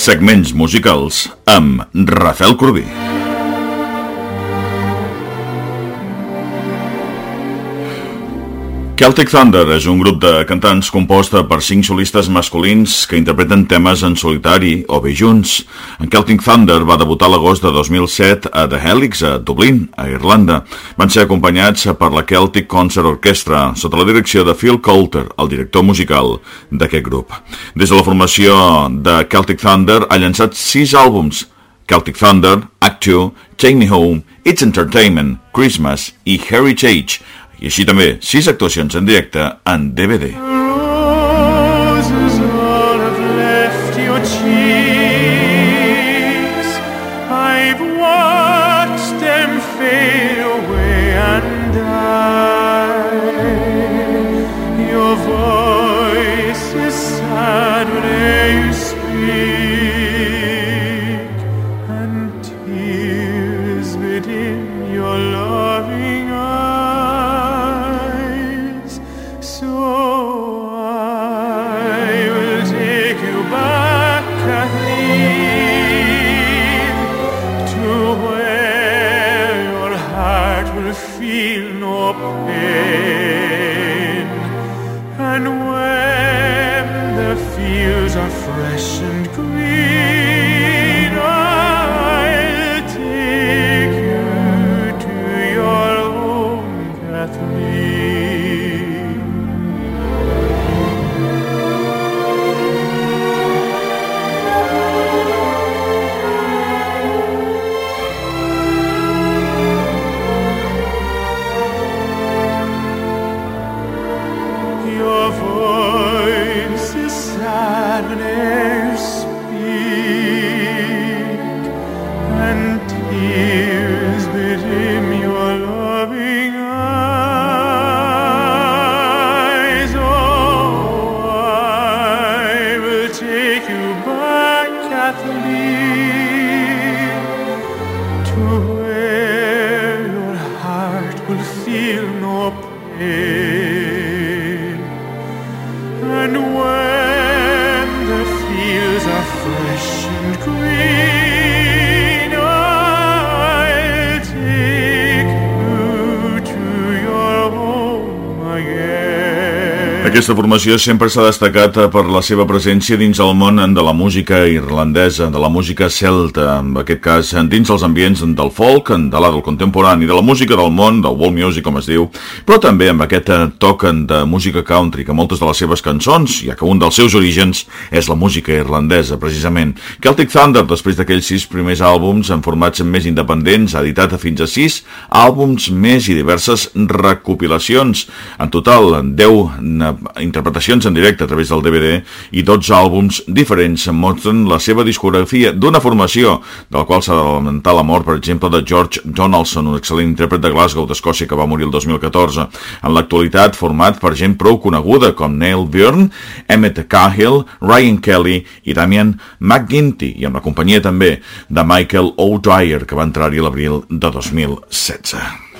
Segments musicals amb Rafael Corbí. Celtic Thunder és un grup de cantants composta per cinc solistes masculins que interpreten temes en solitari o bé junts. En Celtic Thunder va debutar l'agost de 2007 a The Helix, a Dublín, a Irlanda. Van ser acompanyats per la Celtic Concert Orchestra, sota la direcció de Phil Coulter, el director musical d'aquest grup. Des de la formació de Celtic Thunder ha llançat sis àlbums, Celtic Thunder, Act 2, Take Me Home, It's Entertainment, Christmas i Heritage, i així també sis actuacions en directe en DVD. Your voice is sad when you feel no pain, and when the fields are fresh and green, where your heart will feel no pain. Aquesta formació sempre s'ha destacat eh, per la seva presència dins el món de la música irlandesa, de la música celta, en aquest cas dins els ambients del folk, de del contemporani, de la música del món, del world music com es diu, però també amb aquest eh, toc de música country, que moltes de les seves cançons, ja que un dels seus orígens és la música irlandesa, precisament. Celtic Thunder, després d'aquells sis primers àlbums en formats més independents, ha editat fins a sis àlbums més i diverses recopilacions. En total, 10 interpretacions en directe a través del DVD i 12 àlbums diferents mostren la seva discografia d'una formació, del qual s'ha de lamentar la mort, per exemple, de George Donaldson, un excel·lent intèrpret de Glasgow d'Escòcia que va morir el 2014. En l'actualitat, format per gent prou coneguda com Neil Byrne, Emmett Cahill, Ryan Kelly i Damian McGinty, i amb la companyia també de Michael O'Dwyer, que va entrar-hi l'abril de 2016.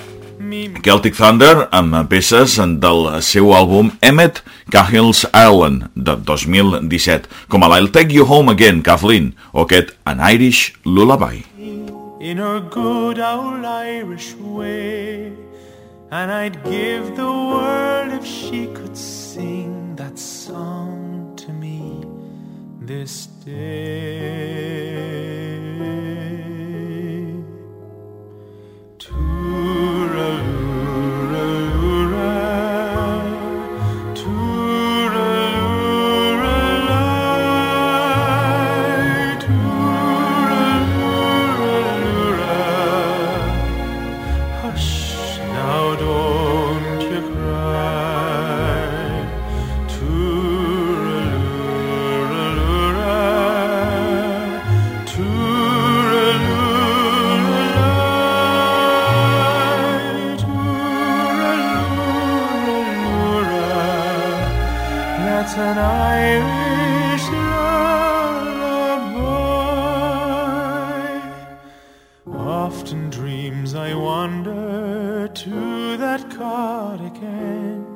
Celtic Thunder amb peces del seu àlbum Emmett Cahill's Island de 2017 com a l'I'll Take You Home Again, Kathleen o aquest An Irish Lullaby in her good old Irish way. And I'd give the world if she could sing that song to me this day. that's an Irish lullaby. Often dreams I wander to that cot again.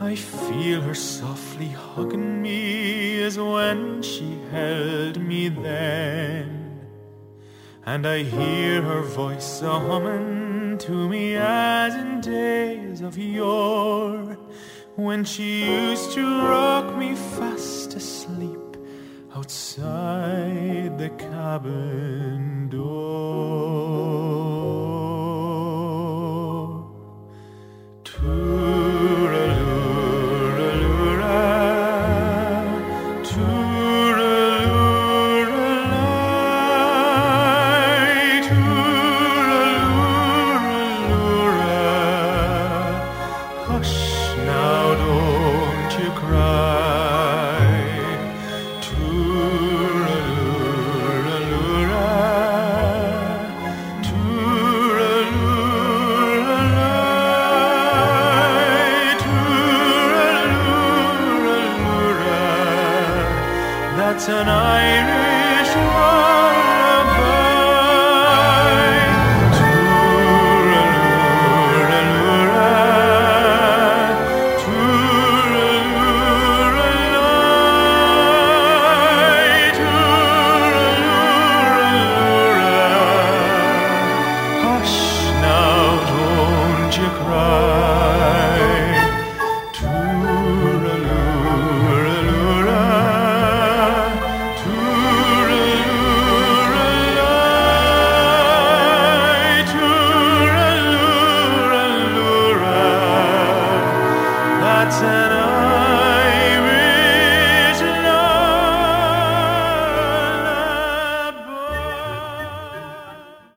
I feel her softly hugging me as when she held me then. And I hear her voice a humming to me as in days of yore when she used to rock me fast asleep outside the cabin door. that's an Irish rhyme.